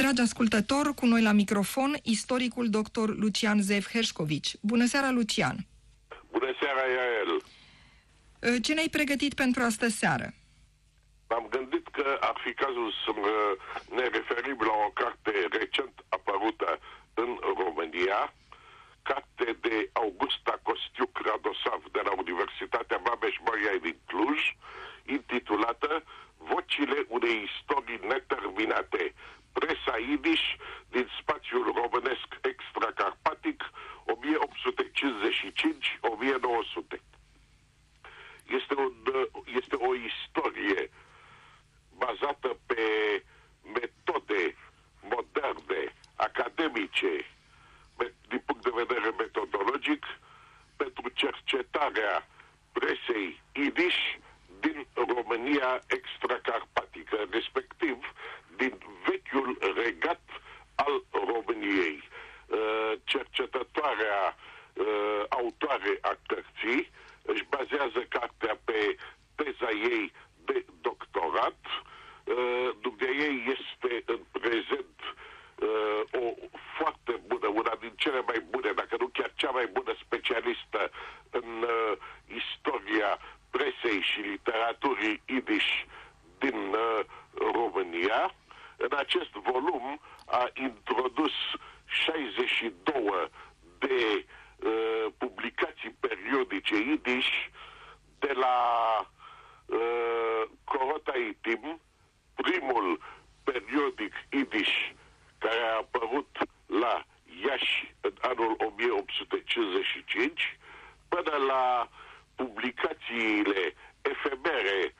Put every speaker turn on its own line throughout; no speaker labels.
Dragi ascultători, cu noi la microfon, istoricul dr. Lucian Zev Herșcovici. Bună seara, Lucian!
Bună seara, Iael!
Ce ne-ai pregătit pentru astă seară?
am gândit că ar fi cazul să ne referim la o carte recent apărută în România, carte de Augusta Costiuc Radosav de la Universitatea Babeș-Bolyai din Cluj, intitulată Vocile unei istorii neterminate, presa Idiș din spațiul românesc extracarpatic 1855-1900. Este, un, este o istorie bazată pe metode moderne, academice, din punct de vedere metodologic, pentru cercetarea presei idiș din România extracarpatică, respectiv din vechiul regat al României. Uh, cercetătoarea uh, autoare a cărții își bazează cartea pe teza ei de doctorat. Uh, După ei este în prezent o foarte bună, una din cele mai bune, dacă nu chiar cea mai bună specialistă în istoria presei și literaturii idiș din România. În acest volum a introdus 62 de uh, publicații periodice idiș de la uh, Corota Itim, primul periodic idiș care a apărut la Iași în anul 1855, până la publicațiile efemere,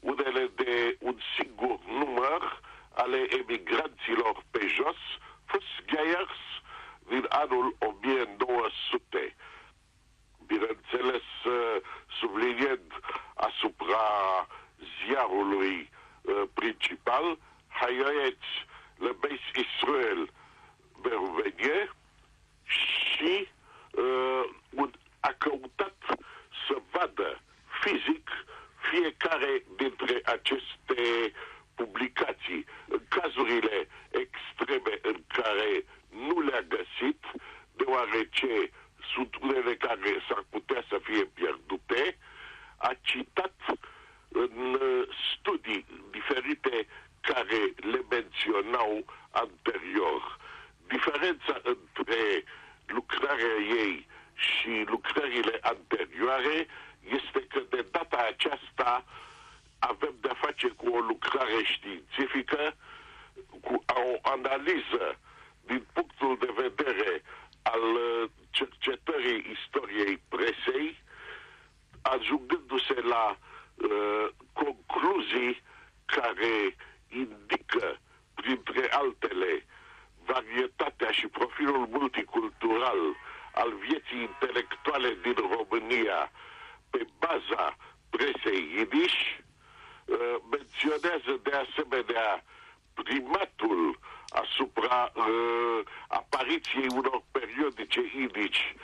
unele de un singur număr, ale emigranților pe jos, Fußgängers din anul 1900. Bineînțeles, subliniind asupra ziarului uh, principal, Hayoet le Beis Israel Beruvenie și uh, un, a căutat să vadă fizic fiecare dintre aceste publicații. În cazurile extreme în care nu le-a găsit, deoarece sunt unele care s-ar putea să fie pierdute, a citat în studii diferite care le menționau anterior. Diferența între lucrarea ei și lucrările anterioare este că de data aceasta avem de-a face cu o lucrare științifică, cu o analiză din punctul de vedere al cercetării istoriei presei, ajungându-se la uh, concluzii care indică, printre altele, varietatea și profilul multicultural al vieții intelectuale din România pe baza presei idiș, uh, menționează de asemenea primatul asupra uh, apariției unor periodice idici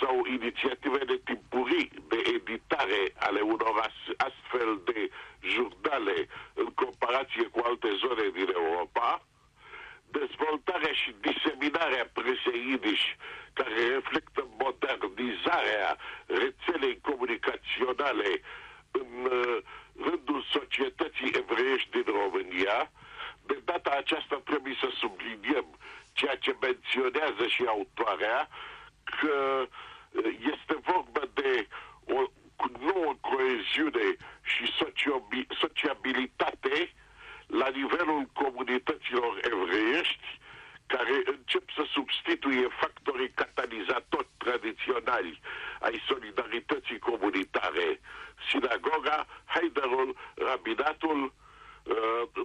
sau inițiativele timpurii de editare ale unor astfel de jurnale în comparație cu alte zone din Europa, dezvoltarea și diseminarea presei idiș care reflectă modernizarea rețelei comunicaționale în uh, rândul societății evreiești din România, de data aceasta trebuie să subliniem ceea ce menționează și autoarea, că este vorba de o nouă coeziune și sociabilitate la nivelul comunităților evreiești, care încep să substituie factorii catalizatori tradiționali ai solidarității comunitare. Sinagoga, Haiderul, Rabinatul,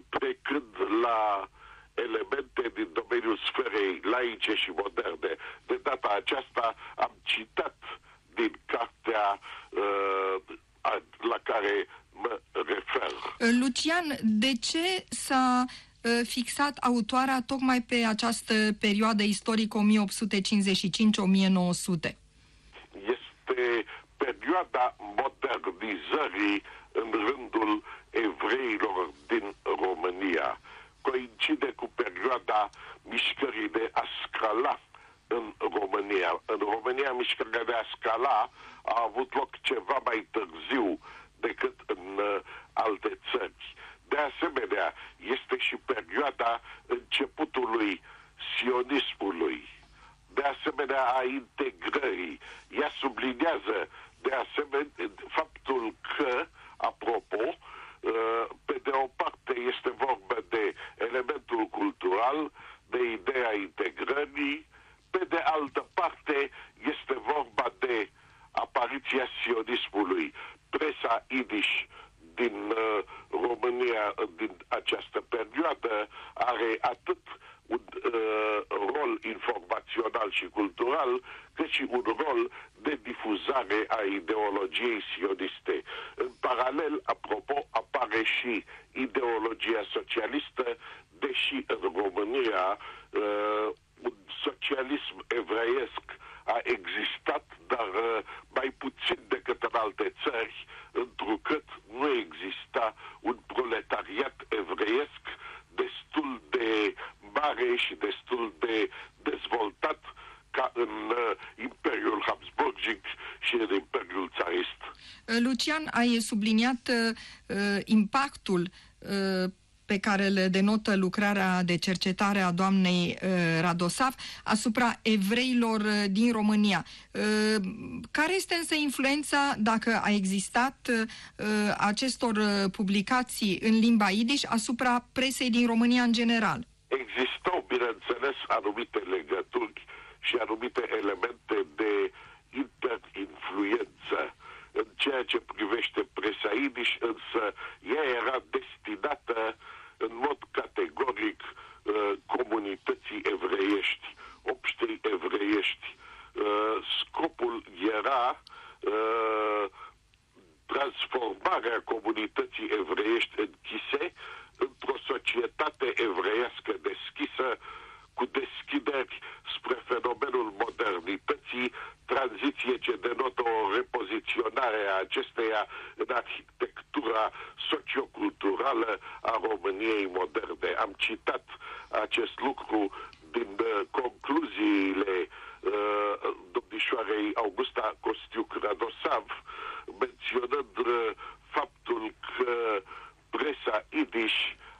trecând la elemente din domeniul sferei laice și moderne. De data aceasta am citat din cartea uh, la care mă refer.
Lucian, de ce s-a uh, fixat autoarea tocmai pe această perioadă istorică 1855-1900?
Este perioada modernizării în rândul evreilor din România. coincide cu perioada mișcării de a scala în România. În România mișcarea de a scala a avut loc ceva mai târziu decât în uh, alte țări. De asemenea, este și perioada începutului sionismului, de asemenea a integrării. Ea sublinează de asemenea faptul că, apropo, uh, pe de o parte este vorba de elementul cultural, de ideea integrării, pe de altă parte este vorba de apariția sionismului. Presa Idiș din uh, România din această perioadă are atât un uh, rol informațional și cultural, cât și un rol de difuzare a ideologiei sioniste. În paralel, apropo, apare și ideologia socialistă, deși în România uh, un socialism evreiesc a existat, dar uh, mai puțin decât în alte țări, întrucât nu exista un proletariat evreiesc destul de mare și destul de dezvoltat ca în uh, Imperiul Habsburgic și în Imperiul Țarist.
Lucian, ai subliniat uh, impactul uh, pe care le denotă lucrarea de cercetare a doamnei uh, Radosav asupra evreilor uh, din România. Uh, care este însă influența, dacă a existat, acestor publicații în limba idiș asupra presei din România în general?
Existau, bineînțeles, anumite legături și anumite elemente de interinfluență în ceea ce privește presa idiș, însă ea era destinată în mod categoric uh, comunității evreiești, obștei evreiești. Uh, scopul era uh, transformarea comunității evreiești închise într-o societate evreiască deschisă cu deschideri spre fenomenul modernității, tranziție ce denotă o repoziționare a acesteia în arhitectura socioculturală a României moderne. Am citat acest lucru din uh, concluziile uh, domnișoarei Augusta Costiuc Radosav, menționând uh, faptul că presa Idiș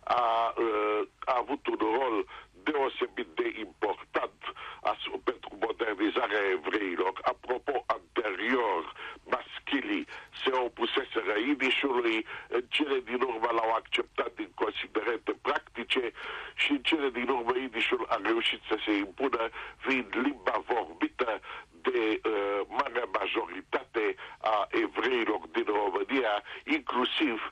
a, uh, a avut un rol deosebit de important pentru modernizarea evreilor. Apropo, anterior, maschilii se opuseseră idișului, în cele din urmă l-au acceptat din considerente practice și în cele din urmă idișul a reușit să se impună fiind limba vorbită de uh, marea majoritate a evreilor din România, inclusiv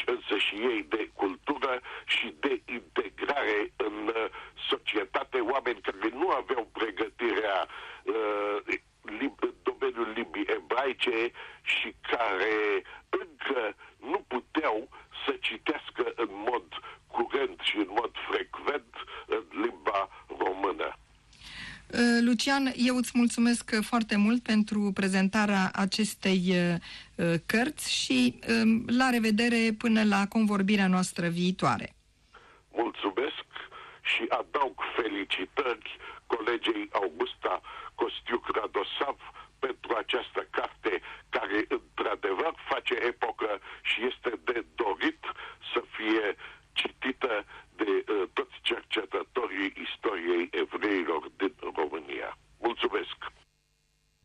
dornici însă și ei de cultură și de integrare în uh, societate, oameni care nu aveau pregătirea uh, lim- domeniul limbii ebraice și care încă nu puteau să citească în mod curent și în mod frecvent în limba română.
Uh, Lucian, eu îți mulțumesc foarte mult pentru prezentarea acestei uh, cărți și um, la revedere până la convorbirea noastră viitoare.
Mulțumesc și adaug felicitări colegei Augusta